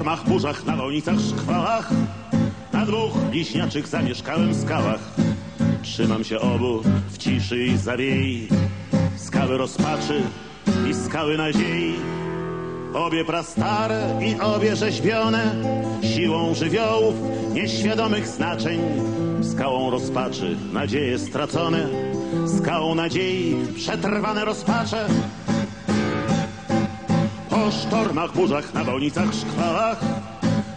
sztormach, burzach, nawałnicach, szkwałach, na dwóch bliźniaczych zamieszkałym skałach. Trzymam się obu w ciszy i zawiei, skały rozpaczy i skały nadziei. Obie prastare i obie rzeźbione, siłą żywiołów nieświadomych znaczeń. Skałą rozpaczy nadzieje stracone, skałą nadziei przetrwane rozpacze. Po sztormach, burzach, nawałnicach, szkwałach,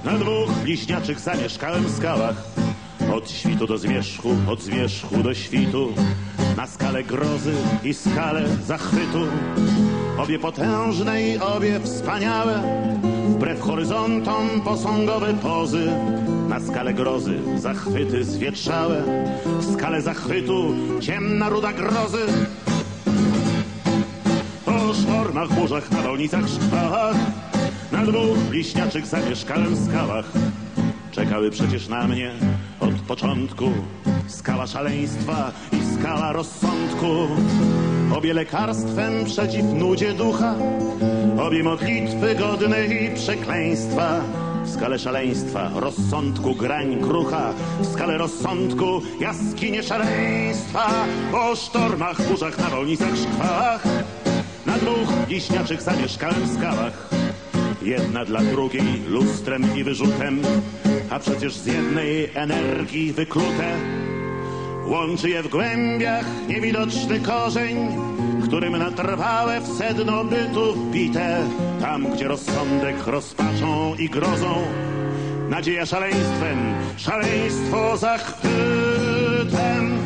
na dwóch bliźniaczych zamieszkałym skałach. Od świtu do zmierzchu, od zmierzchu do świtu, na skalę grozy i skalę zachwytu. Obie potężne i obie wspaniałe, wbrew horyzontom posągowe pozy. Na skalę grozy zachwyty zwietrzałe, w skalę zachwytu ciemna ruda grozy. Po sztormach, burzach, nawałnicach, szkwałach, na dwóch bliźniaczych zamieszkałym skałach. Czekały przecież na mnie od początku skała szaleństwa i skała rozsądku. Obie lekarstwem przeciw nudzie ducha, obie modlitwy godne i przekleństwa. W skale szaleństwa, rozsądku, grań krucha, w skale rozsądku, jaskinie szaleństwa. Po sztormach, burzach, nawałnicach, szkwałach, na dwóch bliźniaczych zamieszkałym skałach. Jedna dla drugiej lustrem i wyrzutem, a przecież z jednej energii wyklute. Łączy je w głębiach niewidoczny korzeń, którym na trwałe w sedno bytu wbite. Tam, gdzie rozsądek rozpaczą i grozą, nadzieja szaleństwem, szaleństwo zachwytem.